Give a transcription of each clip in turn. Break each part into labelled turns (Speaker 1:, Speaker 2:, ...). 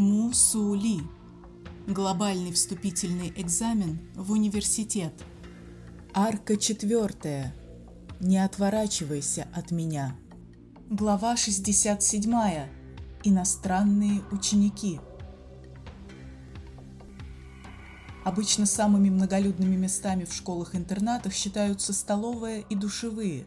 Speaker 1: Мусули. Глобальный вступительный экзамен в университет. Арка четвертая. Не отворачивайся от меня. Глава 67. Иностранные ученики. Обычно самыми многолюдными местами в школах-интернатах считаются столовая и душевые.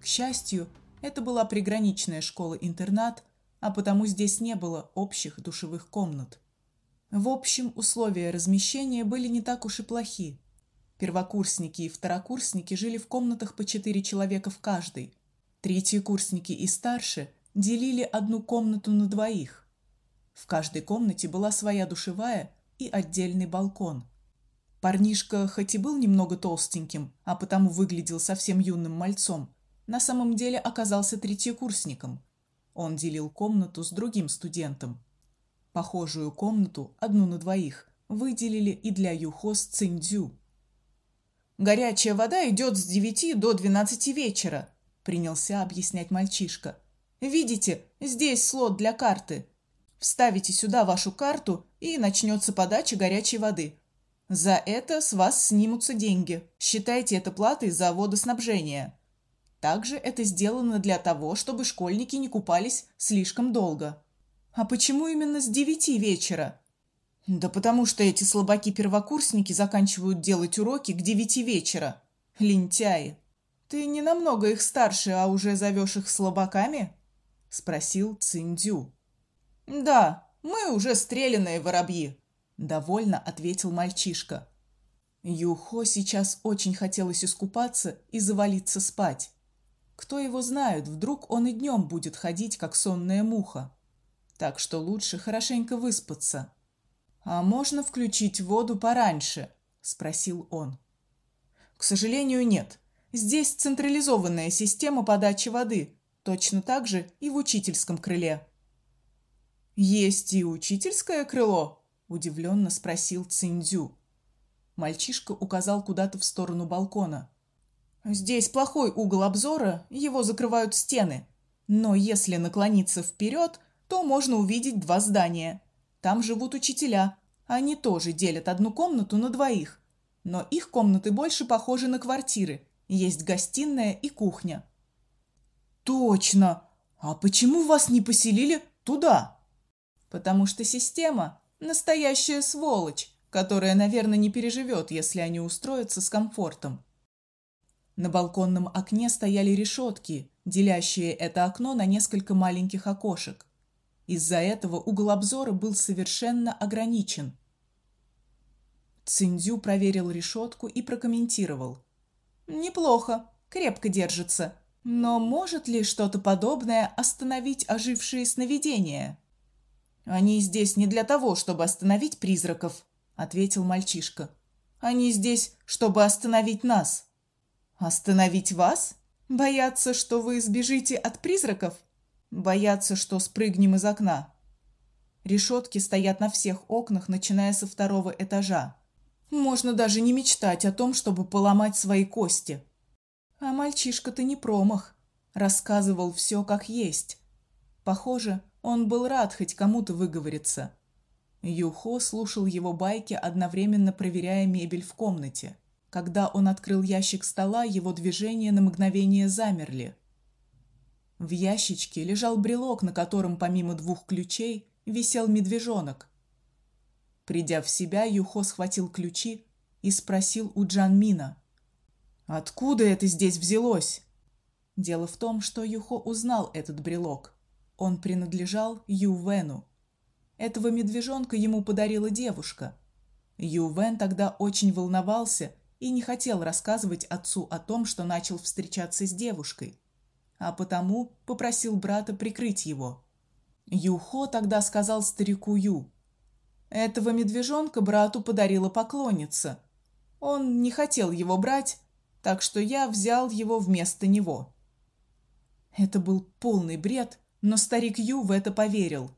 Speaker 1: К счастью, это была приграничная школа-интернат, а потому здесь не было общих душевых комнат. В общем, условия размещения были не так уж и плохи. Первокурсники и второкурсники жили в комнатах по четыре человека в каждой. Третьи курсники и старше делили одну комнату на двоих. В каждой комнате была своя душевая и отдельный балкон. Парнишка хоть и был немного толстеньким, а потому выглядел совсем юным мальцом, на самом деле оказался третьекурсником. Он делил комнату с другим студентом. Похожую комнату, одну на двоих, выделили и для Юхо с Циндзю. Горячая вода идет с девяти до двенадцати вечера, принялся объяснять мальчишка. Видите, здесь слот для карты. Вставите сюда вашу карту, и начнется подача горячей воды. За это с вас снимутся деньги. Считайте это платой за водоснабжение. Также это сделано для того, чтобы школьники не купались слишком долго. А почему именно с девяти вечера? Да потому что эти слабаки-первокурсники заканчивают делать уроки к девяти вечера. Лентяи. Ты не намного их старше, а уже зовешь их слабаками? спросил Циндю. Да, мы уже стрелянные воробьи, довольно ответил мальчишка. Юхо сейчас очень хотелось искупаться и завалиться спать. Кто его знает, вдруг он и днем будет ходить, как сонная муха. Так что лучше хорошенько выспаться. А можно включить воду пораньше, спросил он. К сожалению, нет. Здесь централизованная система подачи воды, точно так же и в учительском крыле. Есть и учительское крыло, удивленно спросил Циндзю. Мальчишка указал куда-то в сторону балкона. Здесь плохой угол обзора, его закрывают стены. Но если наклониться вперед, то можно увидеть два здания. Там живут учителя. Они тоже делят одну комнату на двоих. Но их комнаты больше похожи на квартиры. Есть гостиная и кухня. Точно. А почему вас не поселили туда? Потому что система настоящая сволочь, которая, наверное, не переживет, если они устроятся с комфортом. На балконном окне стояли решетки, делящие это окно на несколько маленьких окошек. Из-за этого угол обзора был совершенно ограничен. Циндзю проверил решетку и прокомментировал: "Неплохо, крепко держится. Но может ли что-то подобное остановить ожившие сновидения?" "Они здесь не для того, чтобы остановить призраков", ответил мальчишка. "Они здесь, чтобы остановить нас". Остановить вас? Бояться, что вы сбежите от призраков? Бояться, что спрыгнем из окна? Решетки стоят на всех окнах, начиная со второго этажа. Можно даже не мечтать о том, чтобы поломать свои кости. А мальчишка-то не промах, рассказывал все как есть. Похоже, он был рад хоть кому-то выговориться. Юхо слушал его байки, одновременно проверяя мебель в комнате. Когда он открыл ящик стола, его движения на мгновение замерли. В ящичке лежал брелок, на котором помимо двух ключей висел медвежонок. Придя в себя, Юхо схватил ключи и спросил у Джанмина: "Откуда это здесь взялось?" Дело в том, что Юхо узнал этот брелок. Он принадлежал Ювену. Этого медвежонка ему подарила девушка. Ювен тогда очень волновался и не хотел рассказывать отцу о том, что начал встречаться с девушкой, а потому попросил брата прикрыть его. Юхо тогда сказал старику Ю: "Этого медвежонка брату подарила поклонница. Он не хотел его брать, так что я взял его вместо него". Это был полный бред, но старик Ю в это поверил.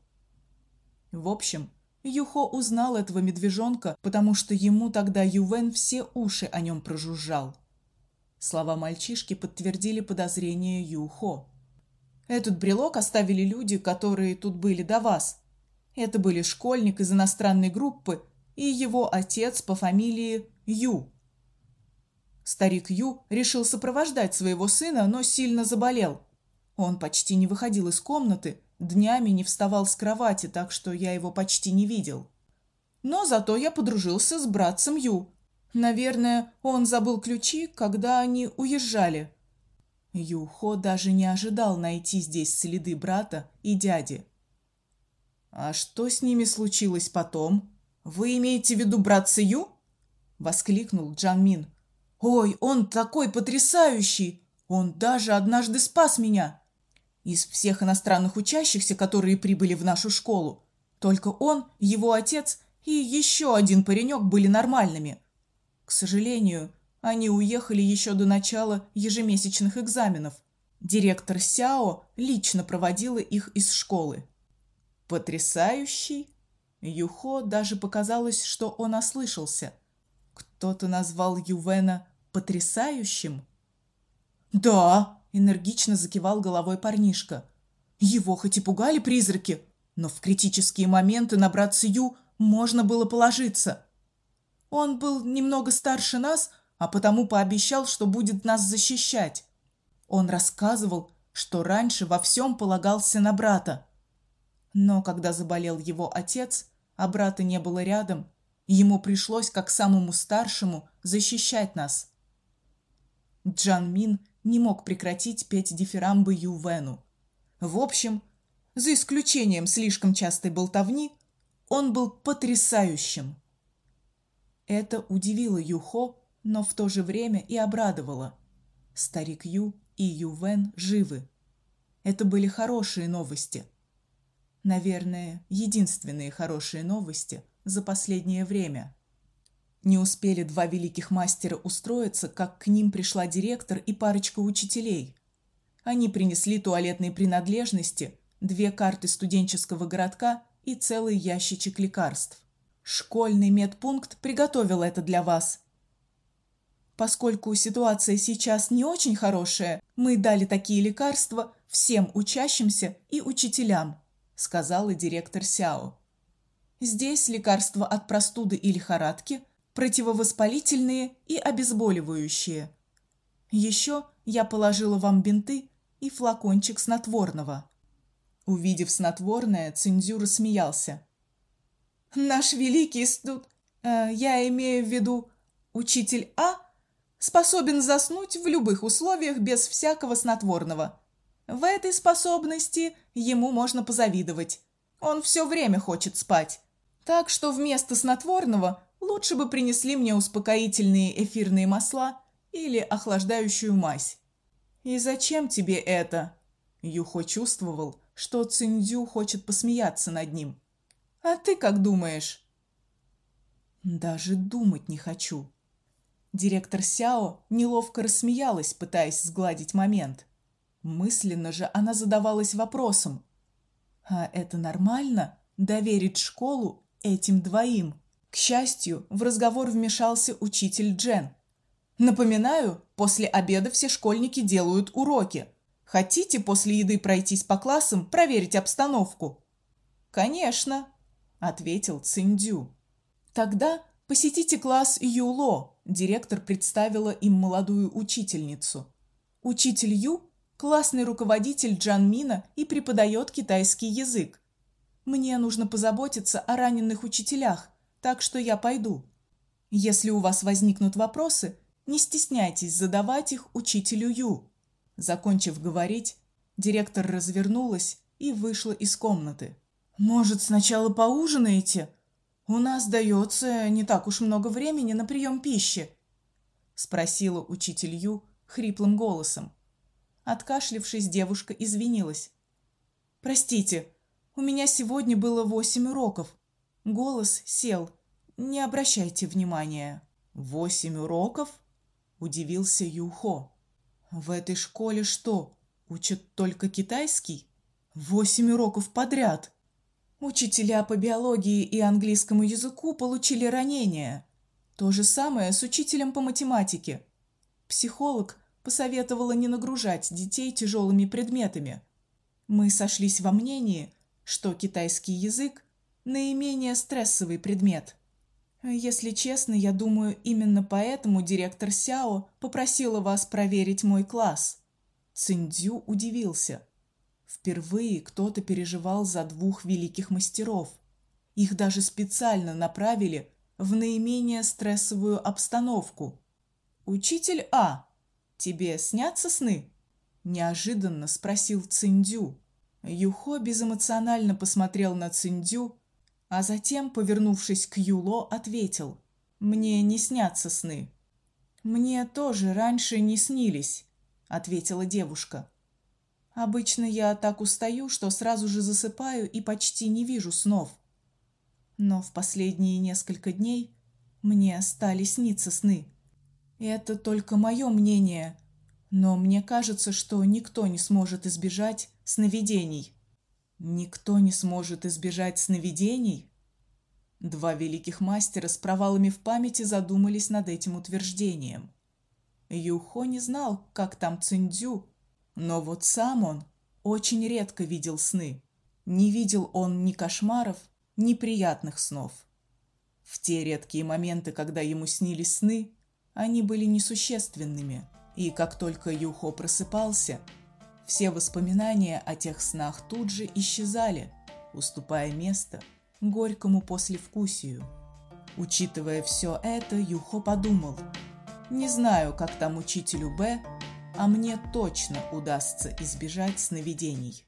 Speaker 1: В общем, Юхо узнал этого медвежонка, потому что ему тогда Ювен все уши о нем прожужжал. Слова мальчишки подтвердили подозрения Юхо. Этот брелок оставили люди, которые тут были до вас. Это были школьник из иностранной группы и его отец по фамилии Ю. Старик Ю решил сопровождать своего сына, но сильно заболел. Он почти не выходил из комнаты, днями не вставал с кровати, так что я его почти не видел. Но зато я подружился с братцем Ю. Наверное, он забыл ключи, когда они уезжали. Юхо даже не ожидал найти здесь следы брата и дяди. А что с ними случилось потом? Вы имеете в виду братца Ю? воскликнул Джан Мин. Ой, он такой потрясающий! Он даже однажды спас меня. Из всех иностранных учащихся, которые прибыли в нашу школу, только он, его отец и еще один паренек были нормальными. К сожалению, они уехали еще до начала ежемесячных экзаменов. Директор Сяо лично проводила их из школы. Потрясающий? Юхо даже показалось, что он ослышался. Кто-то назвал Ювена потрясающим? Да, энергично закивал головой парнишка. Его хоть и пугали призраки, но в критические моменты на братца Ю можно было положиться. Он был немного старше нас, а потому пообещал, что будет нас защищать. Он рассказывал, что раньше во всем полагался на брата. Но когда заболел его отец, а брата не было рядом, ему пришлось, как самому старшему, защищать нас. Джан Мин не мог прекратить петь дифирамбы Ювену. В общем, за исключением слишком частой болтовни, он был потрясающим. Это удивило Юхо, но в то же время и обрадовало. Старик Ю и Ювен живы. Это были хорошие новости. Наверное, единственные хорошие новости за последнее время. Не успели два великих мастера устроиться, как к ним пришла директор и парочка учителей. Они принесли туалетные принадлежности, две карты студенческого городка и целый ящичек лекарств. Школьный медпункт приготовил это для вас. Поскольку ситуация сейчас не очень хорошая, мы дали такие лекарства всем учащимся и учителям сказала директор Сяо. Здесь лекарства от простуды и лихорадки, противовоспалительные и обезболивающие. Еще я положила вам бинты и флакончик снотворного. Увидев снотворное, Цинзюр смеялся. Наш великий студ, э, я имею в виду учитель А, способен заснуть в любых условиях без всякого снотворного. В этой способности ему можно позавидовать. Он все время хочет спать. Так что вместо снотворного лучше бы принесли мне успокоительные эфирные масла или охлаждающую мазь. И зачем тебе это? Юхо чувствовал, что Циндзю хочет посмеяться над ним. А ты как думаешь? Даже думать не хочу. Директор Сяо неловко рассмеялась, пытаясь сгладить момент. Мысленно же она задавалась вопросом: а это нормально доверить школу этим двоим? К счастью, в разговор вмешался учитель Джен. Напоминаю, после обеда все школьники делают уроки. Хотите после еды пройтись по классам, проверить обстановку? Конечно, ответил Циндю. Тогда посетите класс Юло. Директор представила им молодую учительницу. Учитель Ю классный руководитель Джан Мина и преподает китайский язык. Мне нужно позаботиться о раненых учителях, так что я пойду. Если у вас возникнут вопросы, не стесняйтесь задавать их учителю Ю. Закончив говорить, директор развернулась и вышла из комнаты. Может, сначала поужинаете? У нас дается не так уж много времени на прием пищи, спросила учитель Ю хриплым голосом. Откашлившись, девушка извинилась. Простите, у меня сегодня было восемь уроков. Голос сел. Не обращайте внимания. Восемь уроков? удивился Юхо. В этой школе что, учат только китайский? Восемь уроков подряд. Учителя по биологии и английскому языку получили ранения. То же самое с учителем по математике. Психолог посоветовала не нагружать детей тяжелыми предметами. Мы сошлись во мнении, что китайский язык наименее стрессовый предмет. Если честно, я думаю, именно поэтому директор Сяо попросила вас проверить мой класс. Циндзю удивился. Впервые кто-то переживал за двух великих мастеров. Их даже специально направили в наименее стрессовую обстановку. Учитель А, тебе снятся сны? неожиданно спросил Циндю. Юхо безэмоционально посмотрел на Циндю, а затем, повернувшись к Юло, ответил: "Мне не снятся сны". "Мне тоже раньше не снились", ответила девушка. "Обычно я так устаю, что сразу же засыпаю и почти не вижу снов. Но в последние несколько дней мне стали сниться сны. Это только мое мнение, но мне кажется, что никто не сможет избежать сновидений. Никто не сможет избежать сновидений? Два великих мастера с провалами в памяти задумались над этим утверждением. Юхо не знал, как там Циндзю, но вот сам он очень редко видел сны. Не видел он ни кошмаров, ни приятных снов. В те редкие моменты, когда ему снились сны, они были несущественными – и как только Юхо просыпался, все воспоминания о тех снах тут же исчезали, уступая место горькому послевкусию. Учитывая все это, Юхо подумал: не знаю, как там учителю Б, а мне точно удастся избежать сновидений.